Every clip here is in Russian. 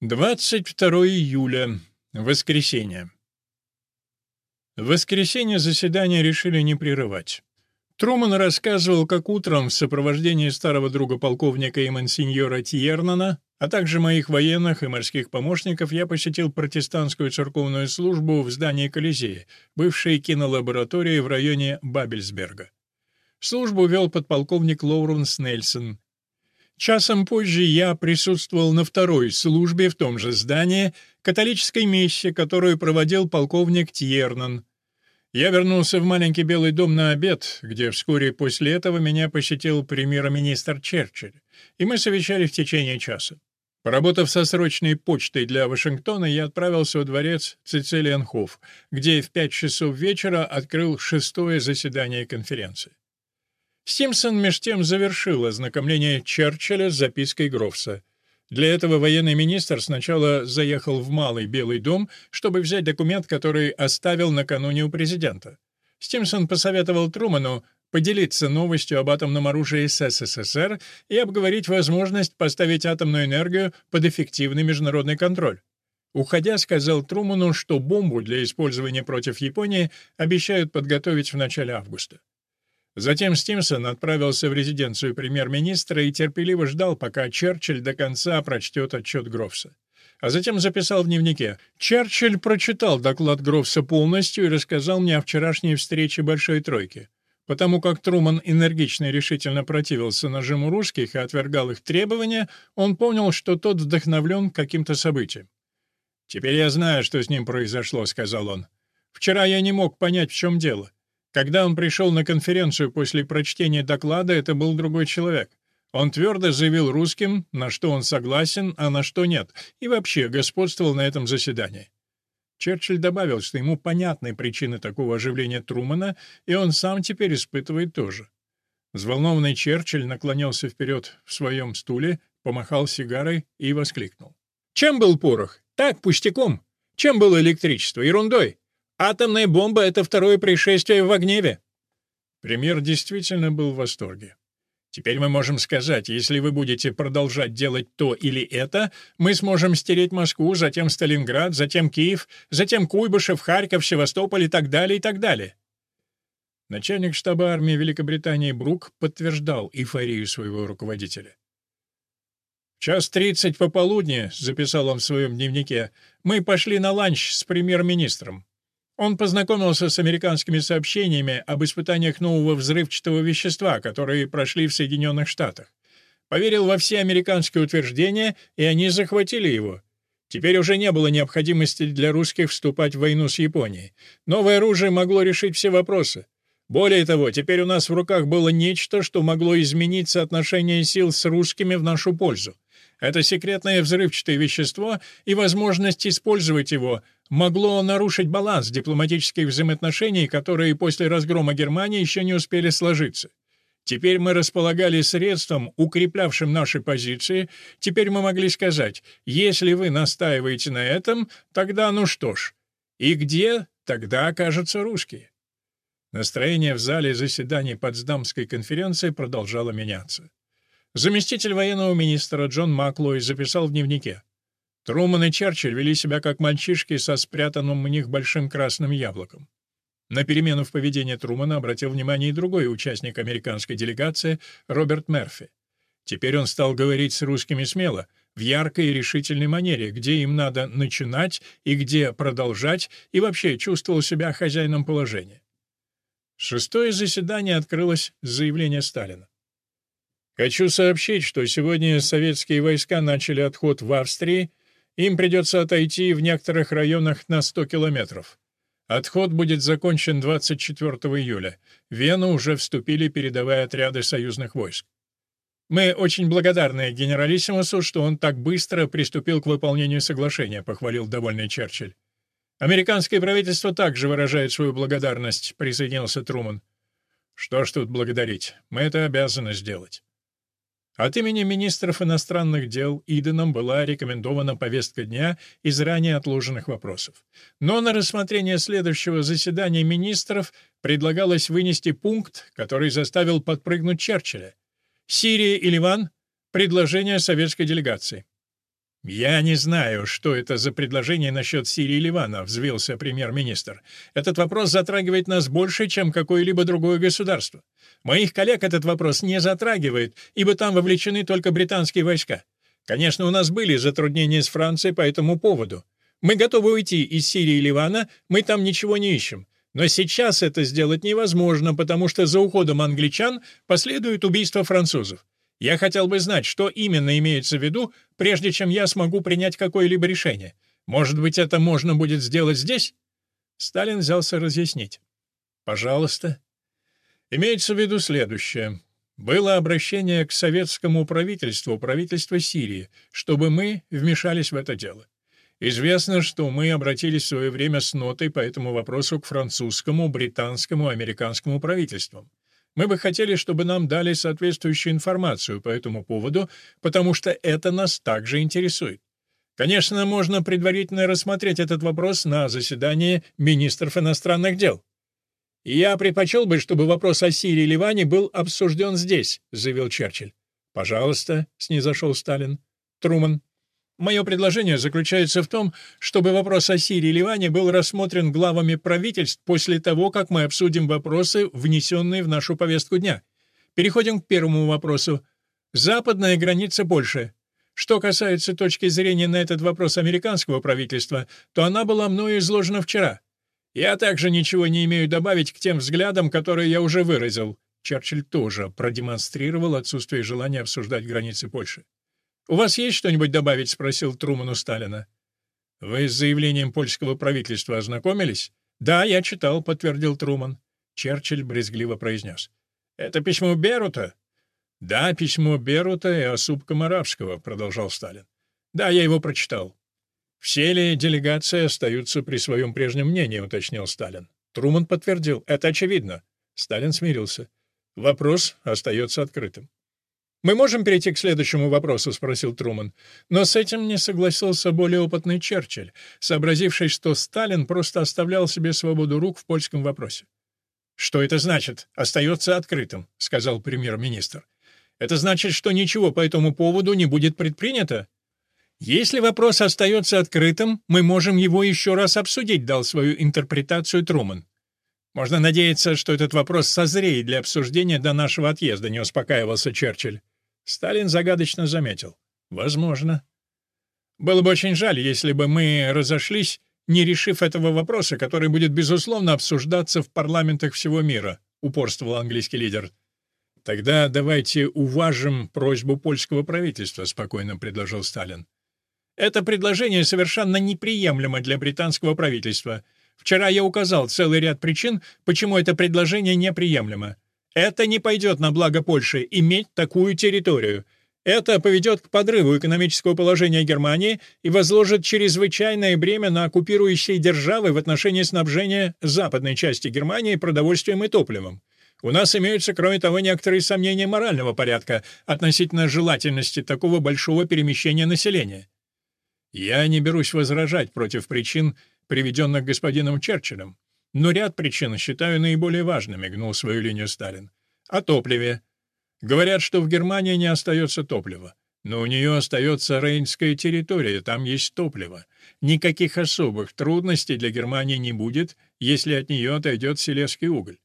22 июля. Воскресенье. В воскресенье заседание решили не прерывать. Труман рассказывал, как утром в сопровождении старого друга полковника и мансиньора Тьернана, а также моих военных и морских помощников, я посетил протестантскую церковную службу в здании Колизея, бывшей кинолаборатории в районе Бабельсберга. Службу вел подполковник Лоуренс Нельсон, Часом позже я присутствовал на второй службе в том же здании, католической мессе, которую проводил полковник Тьернан. Я вернулся в маленький белый дом на обед, где вскоре после этого меня посетил премьер-министр Черчилль, и мы совещались в течение часа. Поработав со срочной почтой для Вашингтона, я отправился во дворец Цицилианхоф, где в пять часов вечера открыл шестое заседание конференции. Симпсон меж тем завершил ознакомление Черчилля с запиской Грофса. Для этого военный министр сначала заехал в Малый Белый дом, чтобы взять документ, который оставил накануне у президента. Стимсон посоветовал Труману поделиться новостью об атомном оружии с СССР и обговорить возможность поставить атомную энергию под эффективный международный контроль. Уходя, сказал Труману, что бомбу для использования против Японии обещают подготовить в начале августа. Затем Стимсон отправился в резиденцию премьер-министра и терпеливо ждал, пока Черчилль до конца прочтет отчет Грофса. А затем записал в дневнике. Черчилль прочитал доклад Грофса полностью и рассказал мне о вчерашней встрече Большой Тройки. Потому как Труман энергично и решительно противился нажиму русских и отвергал их требования, он понял, что тот вдохновлен каким-то событием. «Теперь я знаю, что с ним произошло», — сказал он. «Вчера я не мог понять, в чем дело. Когда он пришел на конференцию после прочтения доклада, это был другой человек. Он твердо заявил русским, на что он согласен, а на что нет, и вообще господствовал на этом заседании. Черчилль добавил, что ему понятны причины такого оживления Трумана, и он сам теперь испытывает тоже. Взволнованный Черчилль наклонился вперед в своем стуле, помахал сигарой и воскликнул. «Чем был порох? Так, пустяком. Чем было электричество? Ерундой. Атомная бомба — это второе пришествие в Огневе». Премьер действительно был в восторге. Теперь мы можем сказать, если вы будете продолжать делать то или это, мы сможем стереть Москву, затем Сталинград, затем Киев, затем Куйбышев, Харьков, Севастополь и так далее, и так далее. Начальник штаба армии Великобритании Брук подтверждал эйфорию своего руководителя. «В час тридцать пополудни», — записал он в своем дневнике, — «мы пошли на ланч с премьер-министром. Он познакомился с американскими сообщениями об испытаниях нового взрывчатого вещества, которые прошли в Соединенных Штатах. Поверил во все американские утверждения, и они захватили его. Теперь уже не было необходимости для русских вступать в войну с Японией. Новое оружие могло решить все вопросы. Более того, теперь у нас в руках было нечто, что могло изменить соотношение сил с русскими в нашу пользу. Это секретное взрывчатое вещество и возможность использовать его могло нарушить баланс дипломатических взаимоотношений, которые после разгрома Германии еще не успели сложиться. Теперь мы располагали средством, укреплявшим наши позиции. Теперь мы могли сказать, если вы настаиваете на этом, тогда ну что ж. И где тогда окажутся русские? Настроение в зале заседаний Потсдамской конференции продолжало меняться. Заместитель военного министра Джон Маклой записал в дневнике. Труман и Черчилль вели себя как мальчишки со спрятанным у них большим красным яблоком. На перемену в поведении Трумана обратил внимание и другой участник американской делегации, Роберт Мерфи. Теперь он стал говорить с русскими смело, в яркой и решительной манере, где им надо начинать и где продолжать, и вообще чувствовал себя хозяином положения. Шестое заседание открылось с заявления Сталина. Хочу сообщить, что сегодня советские войска начали отход в Австрии, им придется отойти в некоторых районах на 100 километров. Отход будет закончен 24 июля. В Вену уже вступили передовые отряды союзных войск. Мы очень благодарны генералиссимусу, что он так быстро приступил к выполнению соглашения, похвалил довольный Черчилль. Американское правительство также выражает свою благодарность, присоединился Труман. Что ж тут благодарить? Мы это обязаны сделать. От имени министров иностранных дел Иденом была рекомендована повестка дня из ранее отложенных вопросов. Но на рассмотрение следующего заседания министров предлагалось вынести пункт, который заставил подпрыгнуть Черчилля. Сирия и Ливан — предложение советской делегации. «Я не знаю, что это за предложение насчет Сирии и Ливана», — взвился премьер-министр. «Этот вопрос затрагивает нас больше, чем какое-либо другое государство. Моих коллег этот вопрос не затрагивает, ибо там вовлечены только британские войска. Конечно, у нас были затруднения с Францией по этому поводу. Мы готовы уйти из Сирии и Ливана, мы там ничего не ищем. Но сейчас это сделать невозможно, потому что за уходом англичан последует убийство французов. Я хотел бы знать, что именно имеется в виду, прежде чем я смогу принять какое-либо решение. Может быть, это можно будет сделать здесь?» Сталин взялся разъяснить. «Пожалуйста». Имеется в виду следующее. Было обращение к советскому правительству, правительству Сирии, чтобы мы вмешались в это дело. Известно, что мы обратились в свое время с нотой по этому вопросу к французскому, британскому, американскому правительствам. Мы бы хотели, чтобы нам дали соответствующую информацию по этому поводу, потому что это нас также интересует. Конечно, можно предварительно рассмотреть этот вопрос на заседании министров иностранных дел. «Я предпочел бы, чтобы вопрос о Сирии и Ливане был обсужден здесь», — заявил Черчилль. «Пожалуйста», — снизошел Сталин. Труман. Мое предложение заключается в том, чтобы вопрос о Сирии и Ливане был рассмотрен главами правительств после того, как мы обсудим вопросы, внесенные в нашу повестку дня. Переходим к первому вопросу. Западная граница Польши. Что касается точки зрения на этот вопрос американского правительства, то она была мною изложена вчера. Я также ничего не имею добавить к тем взглядам, которые я уже выразил. Черчилль тоже продемонстрировал отсутствие желания обсуждать границы Польши. «У вас есть что-нибудь добавить?» — спросил Труман у Сталина. «Вы с заявлением польского правительства ознакомились?» «Да, я читал», — подтвердил Труман. Черчилль брезгливо произнес. «Это письмо Берута?» «Да, письмо Берута и Осупка Моравского», — продолжал Сталин. «Да, я его прочитал». «Все ли делегации остаются при своем прежнем мнении?» — уточнил Сталин. Труман подтвердил. «Это очевидно». Сталин смирился. Вопрос остается открытым. «Мы можем перейти к следующему вопросу?» — спросил Труман. Но с этим не согласился более опытный Черчилль, сообразивший, что Сталин просто оставлял себе свободу рук в польском вопросе. «Что это значит? Остается открытым», — сказал премьер-министр. «Это значит, что ничего по этому поводу не будет предпринято?» «Если вопрос остается открытым, мы можем его еще раз обсудить», — дал свою интерпретацию Труман. «Можно надеяться, что этот вопрос созреет для обсуждения до нашего отъезда», — не успокаивался Черчилль. Сталин загадочно заметил. «Возможно». «Было бы очень жаль, если бы мы разошлись, не решив этого вопроса, который будет, безусловно, обсуждаться в парламентах всего мира», — упорствовал английский лидер. «Тогда давайте уважим просьбу польского правительства», — спокойно предложил Сталин. «Это предложение совершенно неприемлемо для британского правительства. Вчера я указал целый ряд причин, почему это предложение неприемлемо. Это не пойдет на благо Польши иметь такую территорию. Это поведет к подрыву экономического положения Германии и возложит чрезвычайное бремя на оккупирующие державы в отношении снабжения западной части Германии продовольствием и топливом. У нас имеются, кроме того, некоторые сомнения морального порядка относительно желательности такого большого перемещения населения. Я не берусь возражать против причин, приведенных господином Черчиллем. Но ряд причин считаю наиболее важными, гнул свою линию Сталин. О топливе. Говорят, что в Германии не остается топлива. Но у нее остается Рейнская территория, там есть топливо. Никаких особых трудностей для Германии не будет, если от нее отойдет селезский уголь.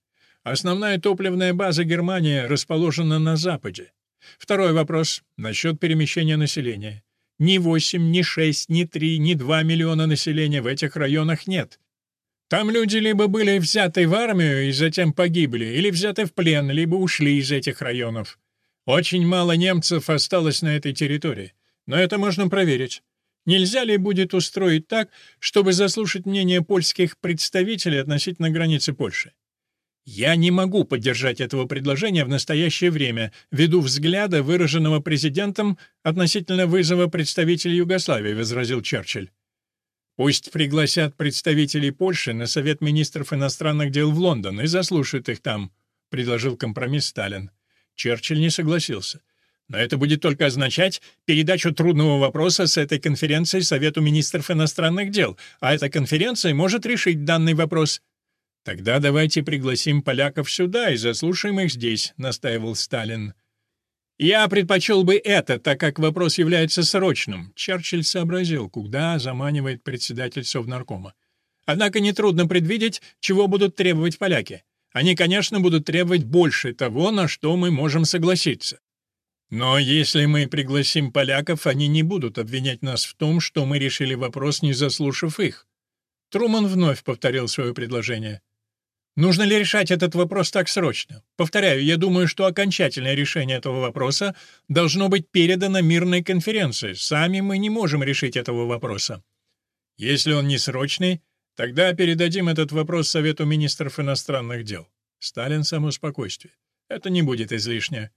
Основная топливная база Германии расположена на Западе. Второй вопрос насчет перемещения населения. Ни 8, ни 6, ни 3, ни 2 миллиона населения в этих районах нет. Там люди либо были взяты в армию и затем погибли, или взяты в плен, либо ушли из этих районов. Очень мало немцев осталось на этой территории. Но это можно проверить. Нельзя ли будет устроить так, чтобы заслушать мнение польских представителей относительно границы Польши? Я не могу поддержать этого предложения в настоящее время, ввиду взгляда, выраженного президентом относительно вызова представителей Югославии, возразил Черчилль. Пусть пригласят представителей Польши на Совет министров иностранных дел в Лондон и заслушают их там, предложил компромисс Сталин. Черчилль не согласился. Но это будет только означать передачу трудного вопроса с этой конференции Совету министров иностранных дел, а эта конференция может решить данный вопрос. «Тогда давайте пригласим поляков сюда и заслушаем их здесь», — настаивал Сталин. Я предпочел бы это, так как вопрос является срочным. Черчилль сообразил, куда заманивает председатель Совнаркома. Однако нетрудно предвидеть, чего будут требовать поляки. Они, конечно, будут требовать больше того, на что мы можем согласиться. Но если мы пригласим поляков, они не будут обвинять нас в том, что мы решили вопрос, не заслушав их. Труман вновь повторил свое предложение. Нужно ли решать этот вопрос так срочно? Повторяю, я думаю, что окончательное решение этого вопроса должно быть передано мирной конференции. Сами мы не можем решить этого вопроса. Если он не срочный, тогда передадим этот вопрос Совету министров иностранных дел. Сталин само спокойствие. Это не будет излишне.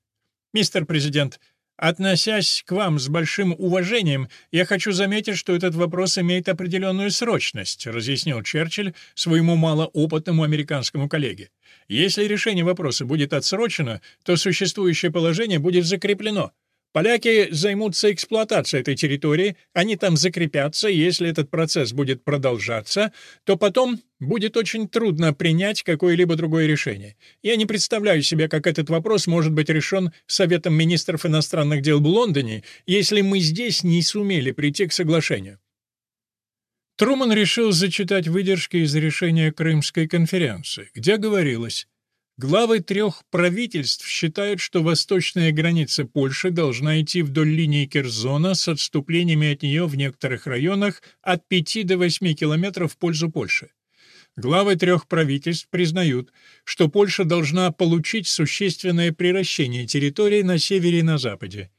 Мистер президент, Относясь к вам с большим уважением, я хочу заметить, что этот вопрос имеет определенную срочность, разъяснил Черчилль своему малоопытному американскому коллеге. Если решение вопроса будет отсрочено, то существующее положение будет закреплено. Поляки займутся эксплуатацией этой территории, они там закрепятся, и если этот процесс будет продолжаться, то потом будет очень трудно принять какое-либо другое решение. Я не представляю себе, как этот вопрос может быть решен Советом министров иностранных дел в Лондоне, если мы здесь не сумели прийти к соглашению. Труман решил зачитать выдержки из решения Крымской конференции, где говорилось Главы трех правительств считают, что восточная граница Польши должна идти вдоль линии Керзона с отступлениями от нее в некоторых районах от 5 до 8 километров в пользу Польши. Главы трех правительств признают, что Польша должна получить существенное приращение территорий на севере и на западе.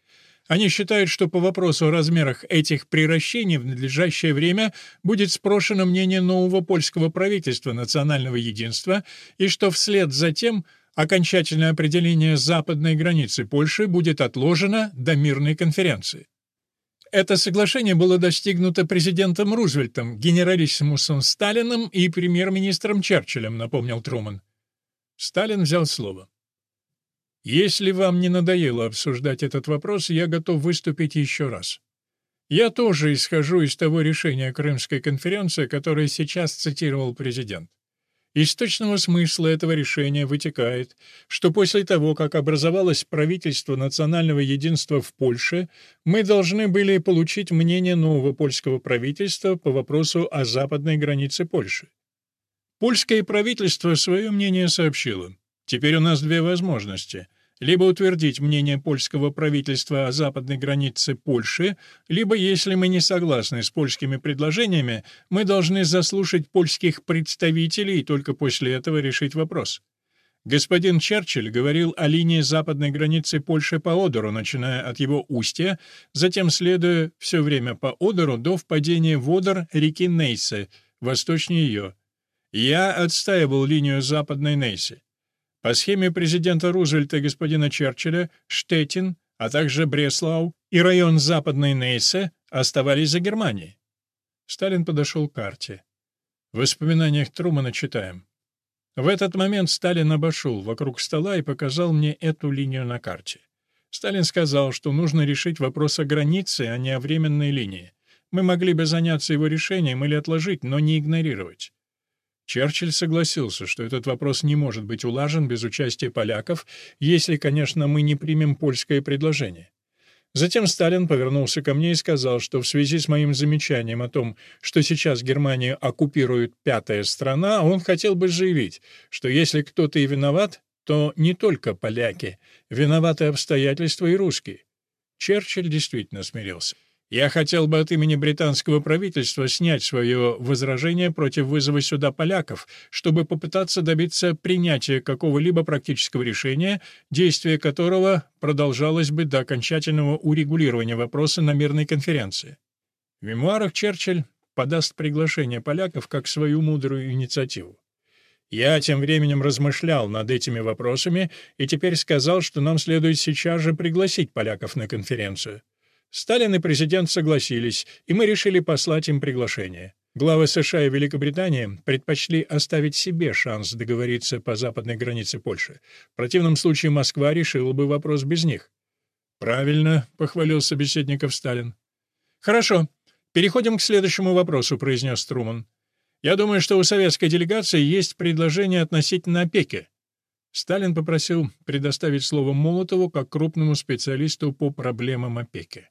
Они считают, что по вопросу о размерах этих приращений в надлежащее время будет спрошено мнение нового польского правительства национального единства и что вслед за тем окончательное определение западной границы Польши будет отложено до мирной конференции. Это соглашение было достигнуто президентом Рузвельтом, генералиссимусом Сталиным и премьер-министром Черчиллем, напомнил Труман. Сталин взял слово. Если вам не надоело обсуждать этот вопрос, я готов выступить еще раз. Я тоже исхожу из того решения Крымской конференции, которое сейчас цитировал президент. Из точного смысла этого решения вытекает, что после того, как образовалось правительство национального единства в Польше, мы должны были получить мнение нового польского правительства по вопросу о западной границе Польши. Польское правительство свое мнение сообщило. Теперь у нас две возможности либо утвердить мнение польского правительства о западной границе Польши, либо, если мы не согласны с польскими предложениями, мы должны заслушать польских представителей и только после этого решить вопрос. Господин Черчилль говорил о линии западной границы Польши по Одеру, начиная от его устья, затем следуя все время по Одеру до впадения в Одер реки Нейсе, восточнее ее. Я отстаивал линию западной Нейсы. По схеме президента Рузвельта и господина Черчилля, Штеттин, а также Бреслау и район Западной Нейсе оставались за Германией. Сталин подошел к карте. В воспоминаниях Трумана читаем. В этот момент Сталин обошел вокруг стола и показал мне эту линию на карте. Сталин сказал, что нужно решить вопрос о границе, а не о временной линии. Мы могли бы заняться его решением или отложить, но не игнорировать. Черчилль согласился, что этот вопрос не может быть улажен без участия поляков, если, конечно, мы не примем польское предложение. Затем Сталин повернулся ко мне и сказал, что в связи с моим замечанием о том, что сейчас Германию оккупирует пятая страна, он хотел бы заявить, что если кто-то и виноват, то не только поляки, виноваты обстоятельства и русские. Черчилль действительно смирился. Я хотел бы от имени британского правительства снять свое возражение против вызова сюда поляков, чтобы попытаться добиться принятия какого-либо практического решения, действие которого продолжалось бы до окончательного урегулирования вопроса на мирной конференции. В мемуарах Черчилль подаст приглашение поляков как свою мудрую инициативу. Я тем временем размышлял над этими вопросами и теперь сказал, что нам следует сейчас же пригласить поляков на конференцию. Сталин и президент согласились, и мы решили послать им приглашение. Главы США и Великобритании предпочли оставить себе шанс договориться по западной границе Польши. В противном случае Москва решила бы вопрос без них. «Правильно», — похвалил собеседников Сталин. «Хорошо. Переходим к следующему вопросу», — произнес Труман. «Я думаю, что у советской делегации есть предложение относительно опеки». Сталин попросил предоставить слово Молотову как крупному специалисту по проблемам опеки.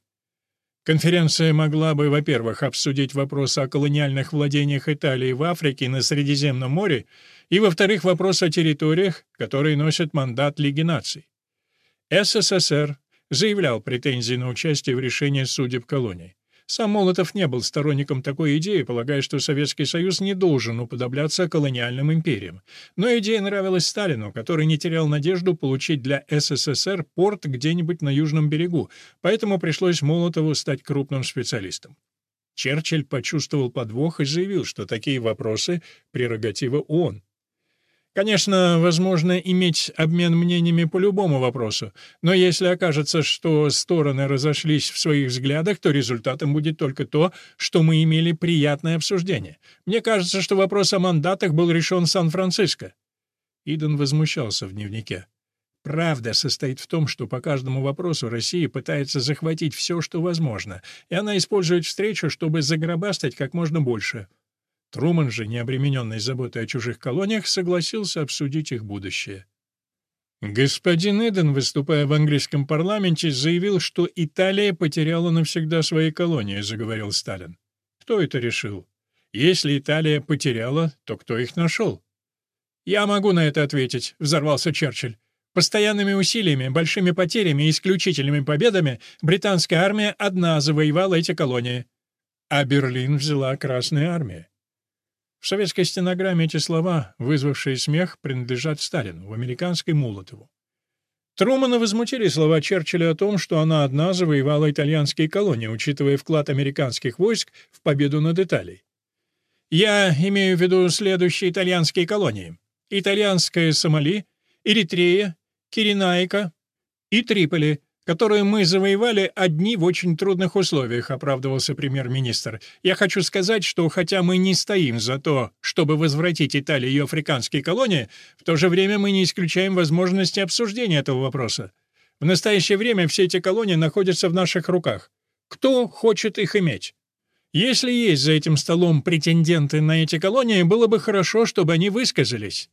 Конференция могла бы, во-первых, обсудить вопрос о колониальных владениях Италии в Африке и на Средиземном море, и, во-вторых, вопрос о территориях, которые носят мандат Лиги наций. СССР заявлял претензии на участие в решении судеб колоний. Сам Молотов не был сторонником такой идеи, полагая, что Советский Союз не должен уподобляться колониальным империям. Но идея нравилась Сталину, который не терял надежду получить для СССР порт где-нибудь на южном берегу, поэтому пришлось Молотову стать крупным специалистом. Черчилль почувствовал подвох и заявил, что такие вопросы — прерогатива ООН. Конечно, возможно иметь обмен мнениями по любому вопросу, но если окажется, что стороны разошлись в своих взглядах, то результатом будет только то, что мы имели приятное обсуждение. Мне кажется, что вопрос о мандатах был решен Сан-Франциско. Иден возмущался в дневнике. Правда состоит в том, что по каждому вопросу Россия пытается захватить все, что возможно, и она использует встречу, чтобы загробастать как можно больше. Труман же, не обремененный заботой о чужих колониях, согласился обсудить их будущее. Господин Эден, выступая в английском парламенте, заявил, что Италия потеряла навсегда свои колонии, заговорил Сталин. Кто это решил? Если Италия потеряла, то кто их нашел? Я могу на это ответить, взорвался Черчилль. Постоянными усилиями, большими потерями и исключительными победами британская армия одна завоевала эти колонии. А Берлин взяла Красная армия. В советской стенограмме эти слова, вызвавшие смех, принадлежат Сталину, в американской — Молотову. Трумана возмутили слова Черчилля о том, что она одна завоевала итальянские колонии, учитывая вклад американских войск в победу над Италией. Я имею в виду следующие итальянские колонии. Итальянская Сомали, Эритрея, Киренайка и Триполи, которые мы завоевали одни в очень трудных условиях», — оправдывался премьер-министр. «Я хочу сказать, что хотя мы не стоим за то, чтобы возвратить Италии ее африканские колонии, в то же время мы не исключаем возможности обсуждения этого вопроса. В настоящее время все эти колонии находятся в наших руках. Кто хочет их иметь?» Если есть за этим столом претенденты на эти колонии, было бы хорошо, чтобы они высказались.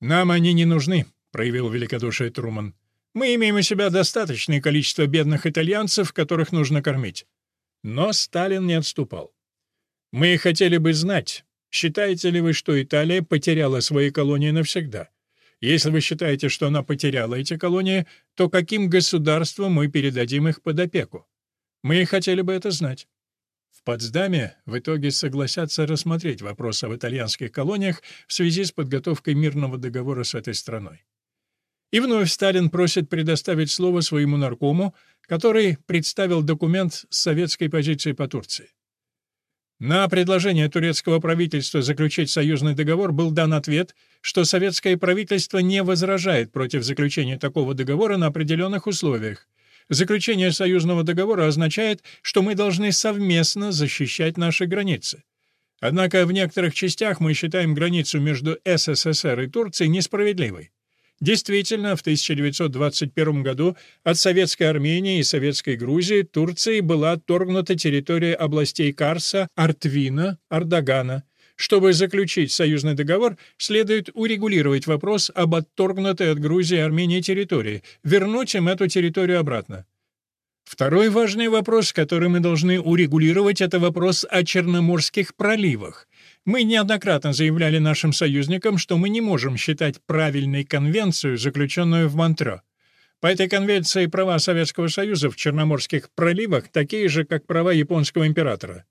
«Нам они не нужны», — проявил великодушие Труман. Мы имеем у себя достаточное количество бедных итальянцев, которых нужно кормить. Но Сталин не отступал. Мы хотели бы знать, считаете ли вы, что Италия потеряла свои колонии навсегда? Если вы считаете, что она потеряла эти колонии, то каким государствам мы передадим их под опеку? Мы хотели бы это знать. В Потсдаме в итоге согласятся рассмотреть вопрос об итальянских колониях в связи с подготовкой мирного договора с этой страной. И вновь Сталин просит предоставить слово своему наркому, который представил документ с советской позицией по Турции. На предложение турецкого правительства заключить союзный договор был дан ответ, что советское правительство не возражает против заключения такого договора на определенных условиях. Заключение союзного договора означает, что мы должны совместно защищать наши границы. Однако в некоторых частях мы считаем границу между СССР и Турцией несправедливой. Действительно, в 1921 году от Советской Армении и Советской Грузии Турции была отторгнута территория областей Карса, Артвина, Ардагана. Чтобы заключить союзный договор, следует урегулировать вопрос об отторгнутой от Грузии и Армении территории, вернуть им эту территорию обратно. Второй важный вопрос, который мы должны урегулировать, это вопрос о Черноморских проливах. Мы неоднократно заявляли нашим союзникам, что мы не можем считать правильной конвенцию, заключенную в Монтрео. По этой конвенции права Советского Союза в Черноморских проливах такие же, как права японского императора.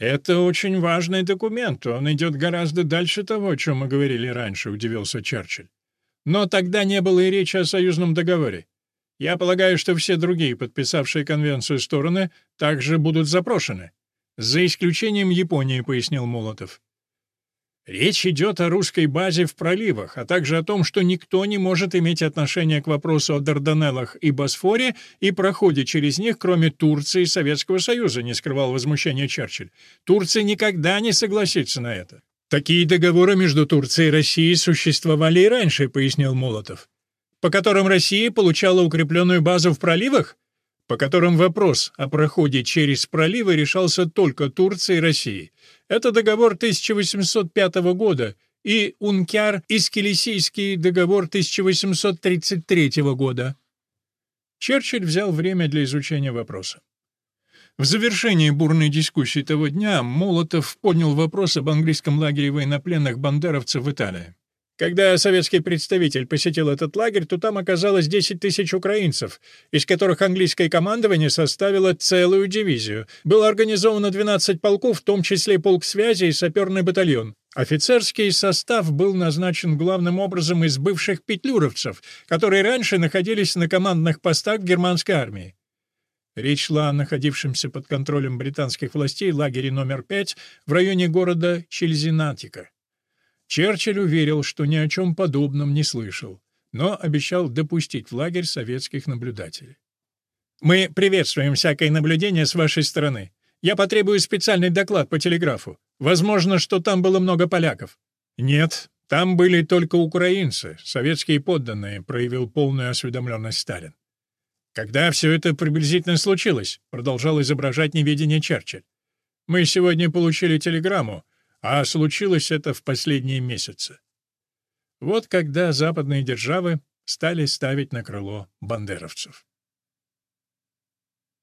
«Это очень важный документ, он идет гораздо дальше того, о чем мы говорили раньше», — удивился Черчилль. «Но тогда не было и речи о союзном договоре. Я полагаю, что все другие, подписавшие конвенцию стороны, также будут запрошены. «За исключением Японии», — пояснил Молотов. Речь идет о русской базе в проливах, а также о том, что никто не может иметь отношение к вопросу о Дарданеллах и Босфоре и проходе через них, кроме Турции и Советского Союза, не скрывал возмущения Черчилль. Турция никогда не согласится на это. Такие договоры между Турцией и Россией существовали и раньше, пояснил Молотов. По которым Россия получала укрепленную базу в проливах? По которым вопрос о проходе через проливы решался только Турцией и Россией. Это договор 1805 года, и Ункяр-Искелесийский договор 1833 года. Черчилль взял время для изучения вопроса. В завершении бурной дискуссии того дня Молотов поднял вопрос об английском лагере военнопленных бандеровцев в Италии. Когда советский представитель посетил этот лагерь, то там оказалось 10 тысяч украинцев, из которых английское командование составило целую дивизию. Было организовано 12 полков, в том числе полк связи и саперный батальон. Офицерский состав был назначен главным образом из бывших петлюровцев, которые раньше находились на командных постах германской армии. Речь шла о находившемся под контролем британских властей лагере номер 5 в районе города Чельзинатика. Черчилль уверил, что ни о чем подобном не слышал, но обещал допустить в лагерь советских наблюдателей. «Мы приветствуем всякое наблюдение с вашей стороны. Я потребую специальный доклад по телеграфу. Возможно, что там было много поляков». «Нет, там были только украинцы, советские подданные», — проявил полную осведомленность Сталин. «Когда все это приблизительно случилось?» — продолжал изображать неведение Черчилль. «Мы сегодня получили телеграмму, а случилось это в последние месяцы. Вот когда западные державы стали ставить на крыло бандеровцев.